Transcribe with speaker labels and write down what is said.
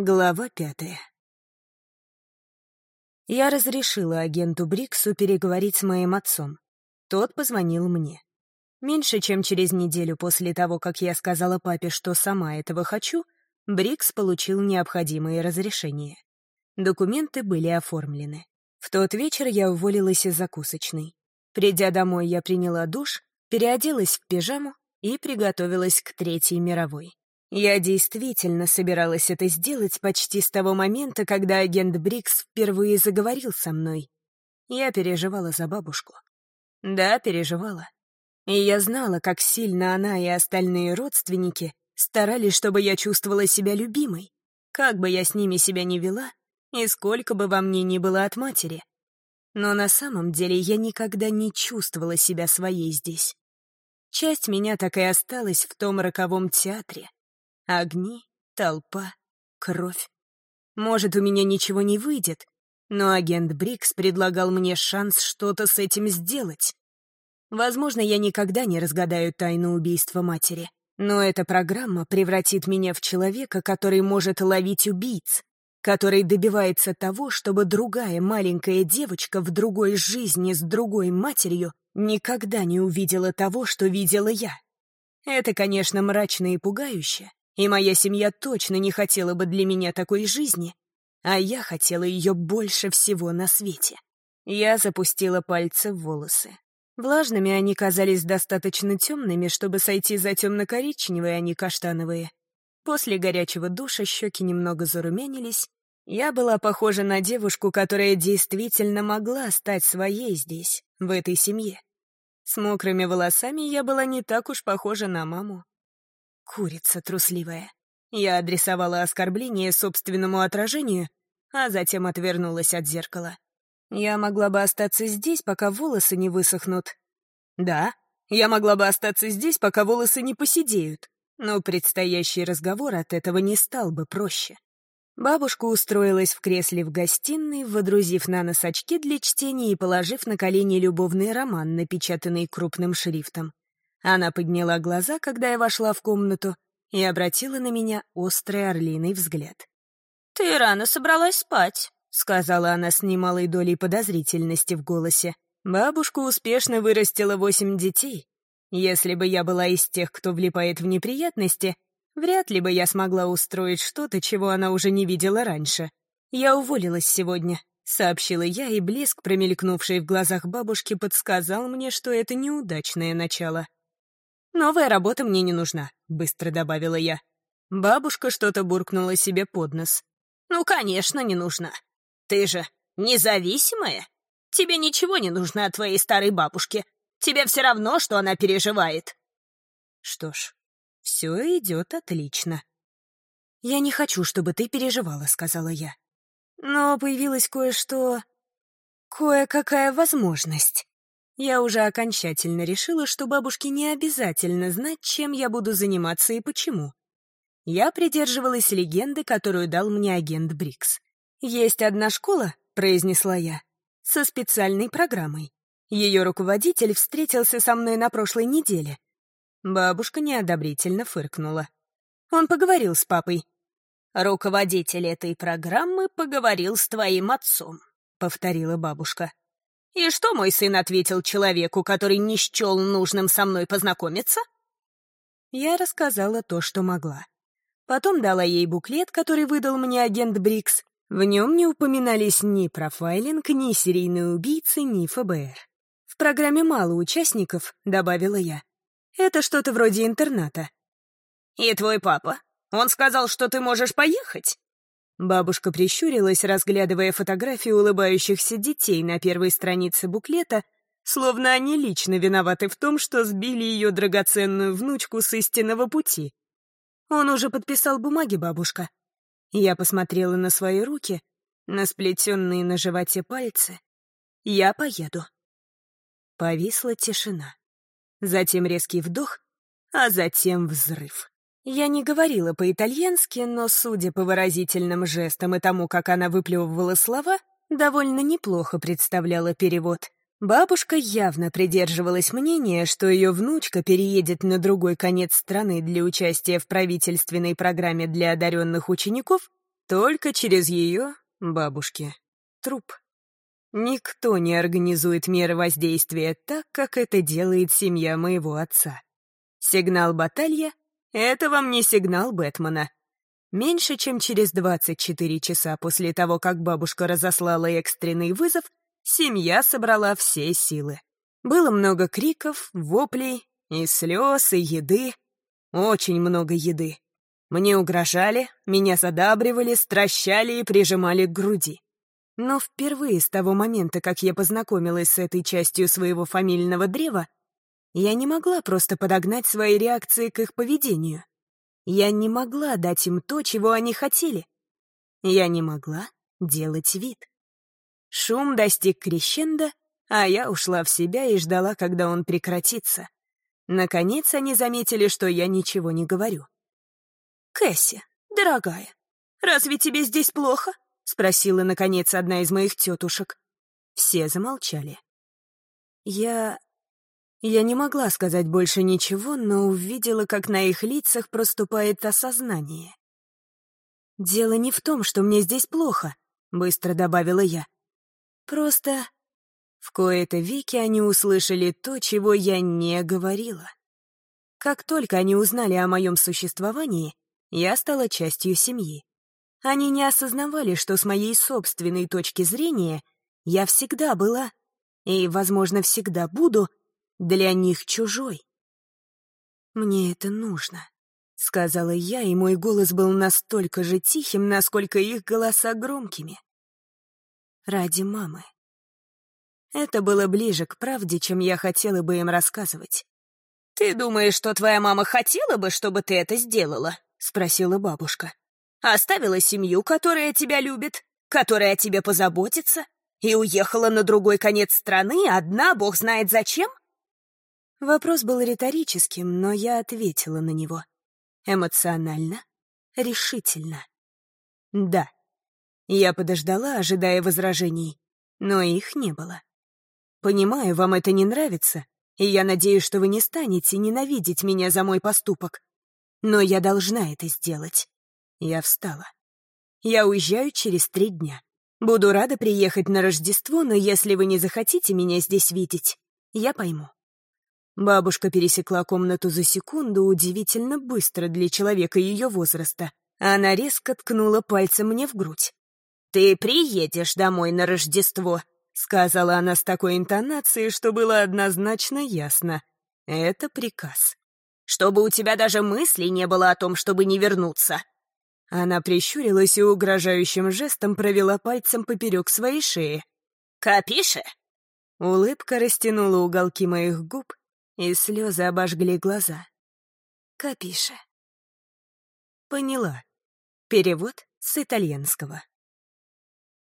Speaker 1: Глава пятая. Я разрешила агенту Бриксу переговорить с моим отцом. Тот позвонил мне. Меньше чем через неделю после того, как я сказала папе, что сама этого хочу, Брикс получил необходимые разрешения. Документы были оформлены. В тот вечер я уволилась из закусочной. Придя домой, я приняла душ, переоделась в пижаму и приготовилась к Третьей мировой. Я действительно собиралась это сделать почти с того момента, когда агент Брикс впервые заговорил со мной. Я переживала за бабушку. Да, переживала. И я знала, как сильно она и остальные родственники старались, чтобы я чувствовала себя любимой, как бы я с ними себя ни вела и сколько бы во мне ни было от матери. Но на самом деле я никогда не чувствовала себя своей здесь. Часть меня так и осталась в том роковом театре, Огни, толпа, кровь. Может, у меня ничего не выйдет, но агент Брикс предлагал мне шанс что-то с этим сделать. Возможно, я никогда не разгадаю тайну убийства матери, но эта программа превратит меня в человека, который может ловить убийц, который добивается того, чтобы другая маленькая девочка в другой жизни с другой матерью никогда не увидела того, что видела я. Это, конечно, мрачно и пугающе, и моя семья точно не хотела бы для меня такой жизни, а я хотела ее больше всего на свете. Я запустила пальцы в волосы. Влажными они казались достаточно темными, чтобы сойти за темно-коричневые, а не каштановые. После горячего душа щеки немного зарумянились. Я была похожа на девушку, которая действительно могла стать своей здесь, в этой семье. С мокрыми волосами я была не так уж похожа на маму. Курица трусливая. Я адресовала оскорбление собственному отражению, а затем отвернулась от зеркала. Я могла бы остаться здесь, пока волосы не высохнут. Да, я могла бы остаться здесь, пока волосы не посидеют, но предстоящий разговор от этого не стал бы проще. Бабушка устроилась в кресле в гостиной, водрузив на нос очки для чтения и положив на колени любовный роман, напечатанный крупным шрифтом. Она подняла глаза, когда я вошла в комнату, и обратила на меня острый орлиный взгляд.
Speaker 2: «Ты рано собралась спать», —
Speaker 1: сказала она с немалой долей подозрительности в голосе. Бабушка успешно вырастила восемь детей. Если бы я была из тех, кто влипает в неприятности, вряд ли бы я смогла устроить что-то, чего она уже не видела раньше. Я уволилась сегодня, — сообщила я, и блеск, промелькнувший в глазах бабушки, подсказал мне, что это неудачное начало. «Новая работа мне не нужна», — быстро добавила я. Бабушка что-то буркнула себе под нос.
Speaker 2: «Ну, конечно, не нужна. Ты же независимая. Тебе ничего не нужно от твоей старой бабушки. Тебе все равно, что она переживает».
Speaker 1: «Что ж, все идет отлично». «Я не хочу, чтобы ты переживала», — сказала я. «Но появилось кое-что... кое-какая возможность». Я уже окончательно решила, что бабушке не обязательно знать, чем я буду заниматься и почему. Я придерживалась легенды, которую дал мне агент Брикс. «Есть одна школа», — произнесла я, — «со специальной программой. Ее руководитель встретился со мной на прошлой неделе». Бабушка неодобрительно фыркнула. Он поговорил с папой.
Speaker 2: «Руководитель этой программы поговорил с твоим отцом», — повторила бабушка. И что мой сын ответил человеку, который не счел нужным со мной познакомиться?
Speaker 1: Я рассказала то, что могла. Потом дала ей буклет, который выдал мне агент Брикс. В нем не упоминались ни профайлинг, ни серийные убийцы, ни ФБР. В программе мало участников, добавила я. Это что-то вроде интерната.
Speaker 2: «И твой папа? Он сказал, что ты можешь поехать?»
Speaker 1: Бабушка прищурилась, разглядывая фотографии улыбающихся детей на первой странице буклета, словно они лично виноваты в том, что сбили ее драгоценную внучку с истинного пути. Он уже подписал бумаги, бабушка. Я посмотрела на свои руки, на сплетенные на животе пальцы. Я поеду. Повисла тишина. Затем резкий вдох, а затем взрыв. Я не говорила по-итальянски, но, судя по выразительным жестам и тому, как она выплевывала слова, довольно неплохо представляла перевод. Бабушка явно придерживалась мнения, что ее внучка переедет на другой конец страны для участия в правительственной программе для одаренных учеников, Только через ее, бабушки, труп. Никто не организует меры воздействия так, как это делает семья моего отца. Сигнал баталья — это вам не сигнал Бэтмена. Меньше чем через 24 часа после того, как бабушка разослала экстренный вызов, семья собрала все силы. Было много криков, воплей, и слез, и еды. Очень много еды. Мне угрожали, меня задабривали, стращали и прижимали к груди. Но впервые с того момента, как я познакомилась с этой частью своего фамильного древа, я не могла просто подогнать свои реакции к их поведению. Я не могла дать им то, чего они хотели. Я не могла делать вид. Шум достиг крещенда, а я ушла в себя и ждала, когда он прекратится. Наконец они заметили, что я ничего не говорю.
Speaker 2: «Кэсси, дорогая, разве тебе здесь плохо?» — спросила, наконец, одна из моих тетушек.
Speaker 1: Все замолчали. Я... Я не могла сказать больше ничего, но увидела, как на их лицах проступает осознание. «Дело не в том, что мне здесь плохо», — быстро добавила я. «Просто...» В кои-то веки они услышали то, чего я не говорила. Как только они узнали о моем существовании, я стала частью семьи. Они не осознавали, что с моей собственной точки зрения я всегда была, и, возможно, всегда буду, для них чужой. «Мне это нужно», — сказала я, и мой голос был настолько же тихим, насколько их голоса громкими. «Ради мамы». Это было ближе к правде, чем я хотела бы им рассказывать.
Speaker 2: «Ты думаешь, что твоя мама хотела бы, чтобы ты это сделала?» — спросила бабушка. Оставила семью, которая тебя любит, которая о тебе позаботится, и уехала на другой конец страны, одна, бог знает зачем?
Speaker 1: Вопрос был риторическим, но я ответила на него. Эмоционально, решительно. Да. Я подождала, ожидая возражений, но их не было. Понимаю, вам это не нравится, и я надеюсь, что вы не станете ненавидеть меня за мой поступок. Но я должна это сделать. Я встала. Я уезжаю через три дня. Буду рада приехать на Рождество, но если вы не захотите меня здесь видеть, я пойму. Бабушка пересекла комнату за секунду удивительно быстро для человека ее возраста. Она резко ткнула пальцем мне в грудь.
Speaker 2: «Ты приедешь домой на Рождество», — сказала она с такой интонацией, что было однозначно ясно. Это приказ. «Чтобы у тебя даже мысли не было о том, чтобы не вернуться.
Speaker 1: Она прищурилась и угрожающим жестом провела пальцем поперек своей шеи.
Speaker 2: «Капише?»
Speaker 1: Улыбка растянула уголки моих губ, и слезы обожгли глаза. «Капише». Поняла. Перевод с итальянского.